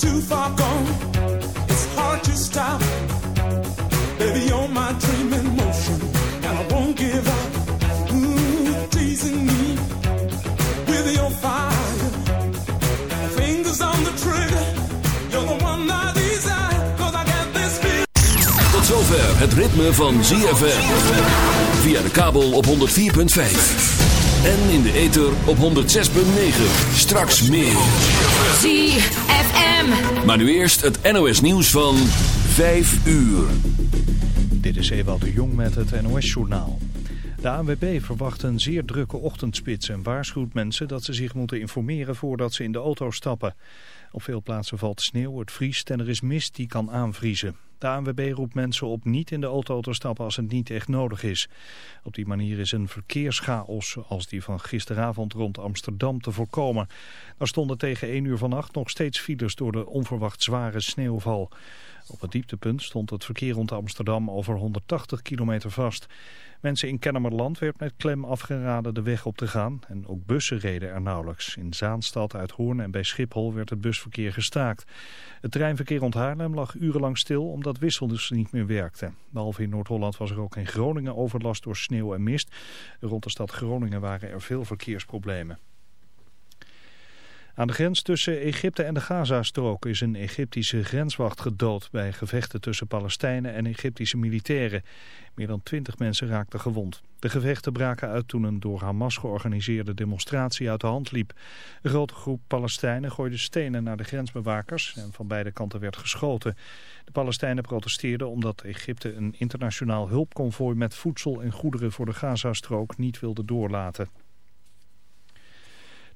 too far gone. It's hard to stop. Baby, you're my dream in motion, and I won't give up. Ooh, teasing me with your fire. Fingers on the trigger. You're the one I desire. Cause I got this feeling. Tot zover het ritme van ZFM. Via de kabel op 104.5. En in de ether op 106.9. Straks meer. ZFM. Maar nu eerst het NOS nieuws van 5 uur. Dit is Ewald de Jong met het NOS-journaal. De ANWB verwacht een zeer drukke ochtendspits en waarschuwt mensen dat ze zich moeten informeren voordat ze in de auto stappen. Op veel plaatsen valt sneeuw, het vriest en er is mist die kan aanvriezen. De ANWB roept mensen op niet in de auto te stappen als het niet echt nodig is. Op die manier is een verkeerschaos als die van gisteravond rond Amsterdam te voorkomen. Er stonden tegen 1 uur vannacht nog steeds files door de onverwacht zware sneeuwval. Op het dieptepunt stond het verkeer rond Amsterdam over 180 kilometer vast. Mensen in Kennemerland werd met klem afgeraden de weg op te gaan en ook bussen reden er nauwelijks. In Zaanstad, Uithoorn en bij Schiphol werd het busverkeer gestaakt. Het treinverkeer rond Haarlem lag urenlang stil omdat wissels niet meer werkten. Behalve in Noord-Holland was er ook in Groningen overlast door sneeuw en mist. Rond de stad Groningen waren er veel verkeersproblemen. Aan de grens tussen Egypte en de Gazastrook is een Egyptische grenswacht gedood bij gevechten tussen Palestijnen en Egyptische militairen. Meer dan twintig mensen raakten gewond. De gevechten braken uit toen een door Hamas georganiseerde demonstratie uit de hand liep. Een grote groep Palestijnen gooide stenen naar de grensbewakers en van beide kanten werd geschoten. De Palestijnen protesteerden omdat Egypte een internationaal hulpconvooi met voedsel en goederen voor de Gazastrook niet wilde doorlaten.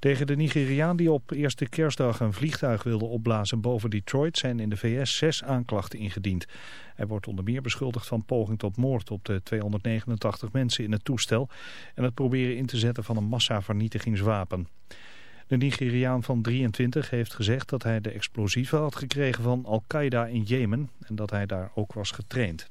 Tegen de Nigeriaan die op eerste kerstdag een vliegtuig wilde opblazen boven Detroit zijn in de VS zes aanklachten ingediend. Hij wordt onder meer beschuldigd van poging tot moord op de 289 mensen in het toestel en het proberen in te zetten van een massavernietigingswapen. De Nigeriaan van 23 heeft gezegd dat hij de explosieven had gekregen van Al-Qaeda in Jemen en dat hij daar ook was getraind.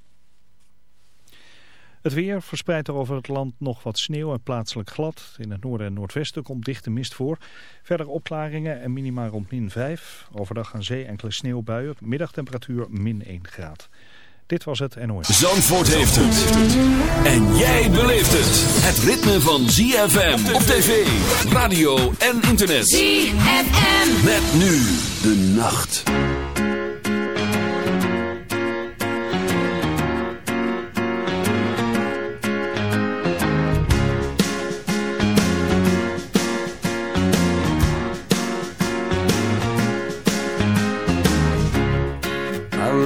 Het weer verspreidt er over het land nog wat sneeuw en plaatselijk glad. In het noorden en noordwesten komt dichte mist voor. Verder opklaringen en minima rond min 5. Overdag aan zee enkele sneeuwbuien. Middagtemperatuur min 1 graad. Dit was het NOS. Zandvoort heeft het. En jij beleeft het. Het ritme van ZFM op tv, radio en internet. ZFM. Met nu de nacht.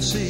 see.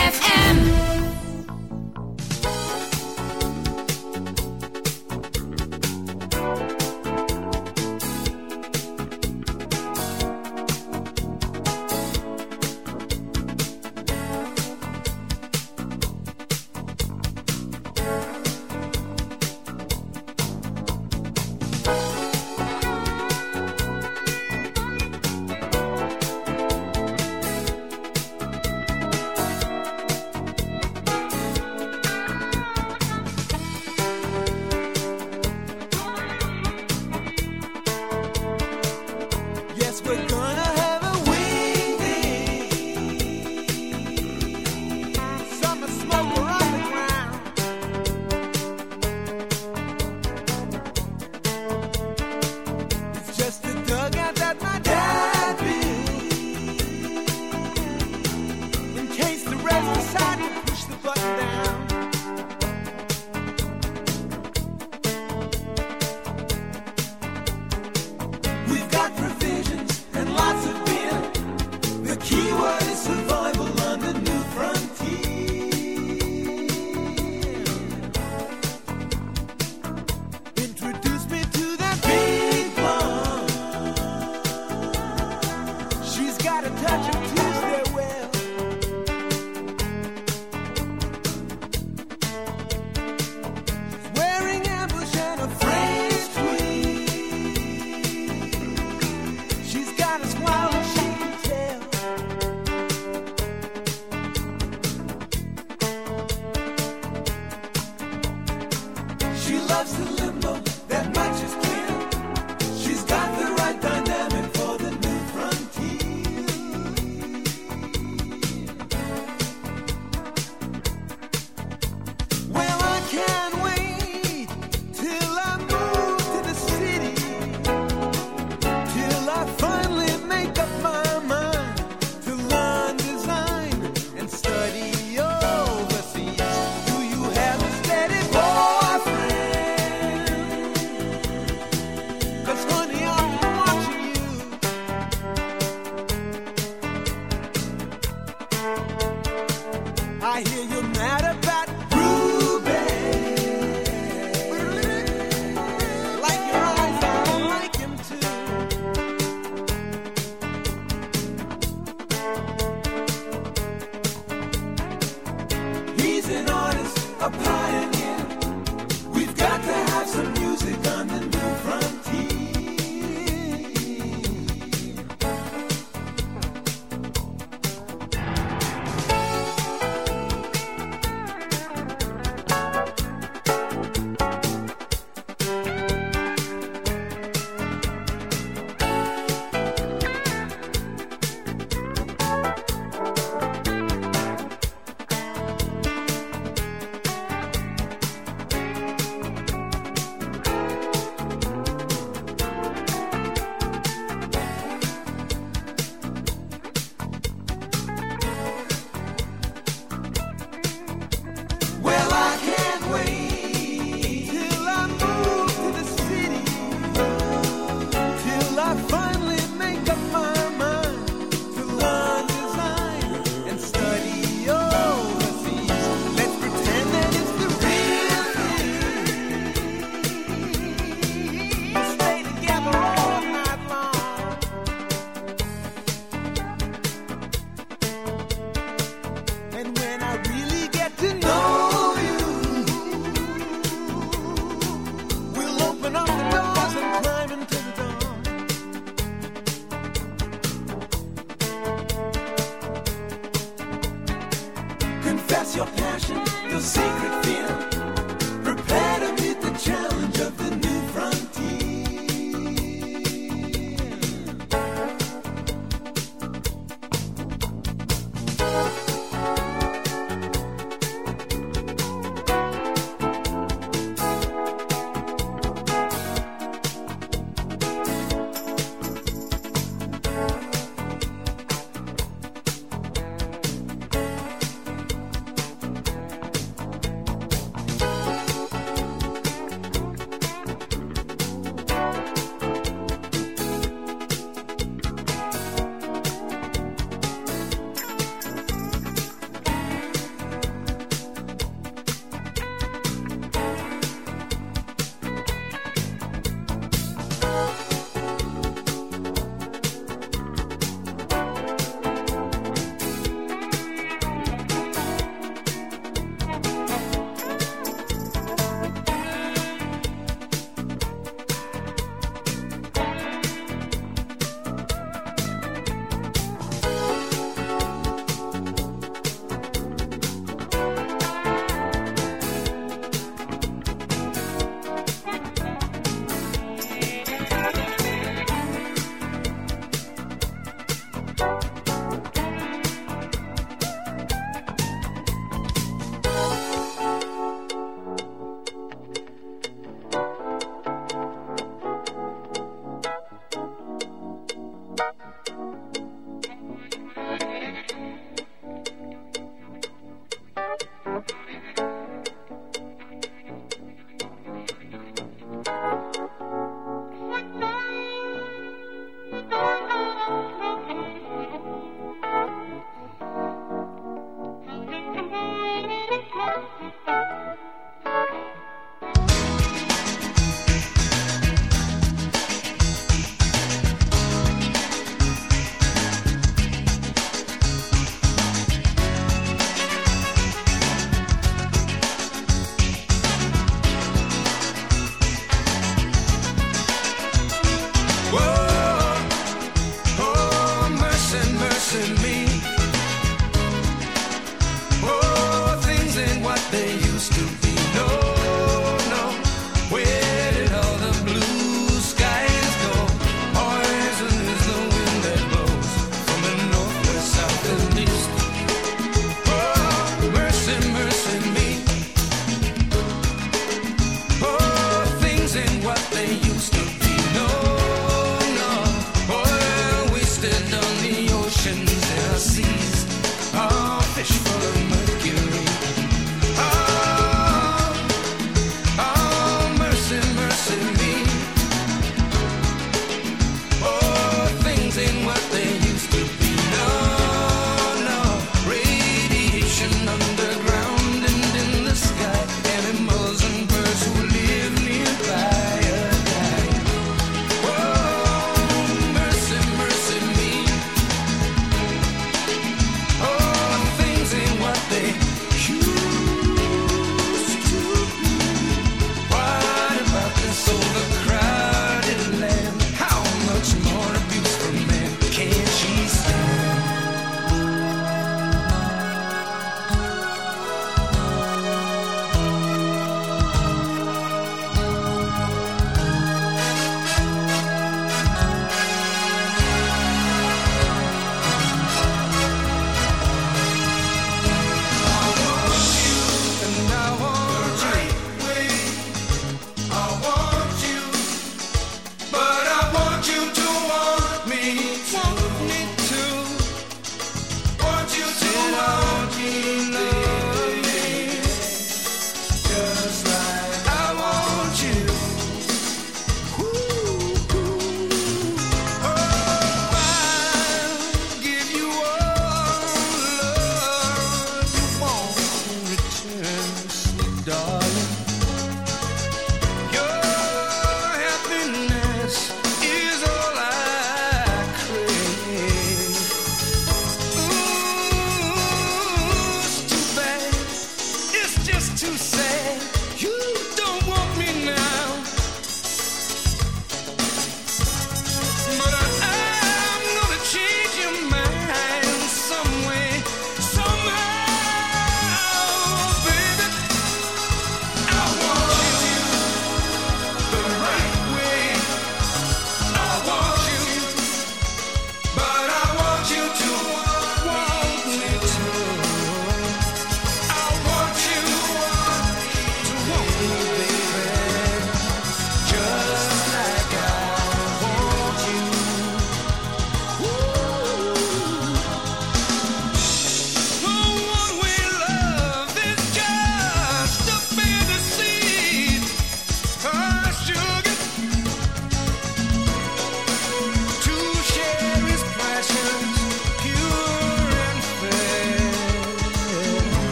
FM. I hear you matter.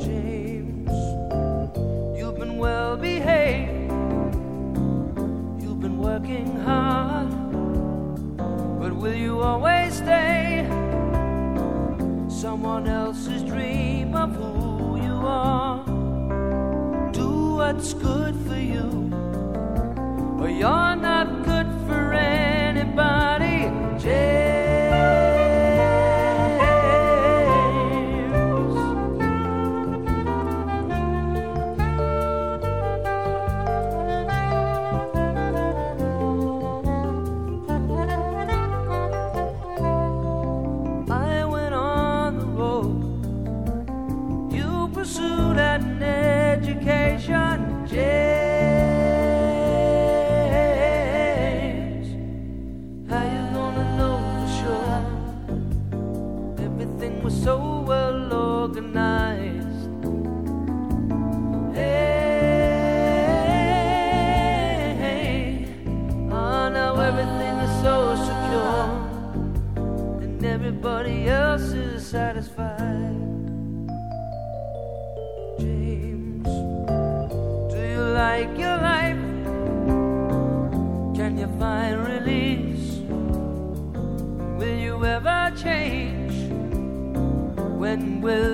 James. You've been well behaved, you've been working hard, but will you always stay someone else's dream of who you are? Do what's good for you, but you're will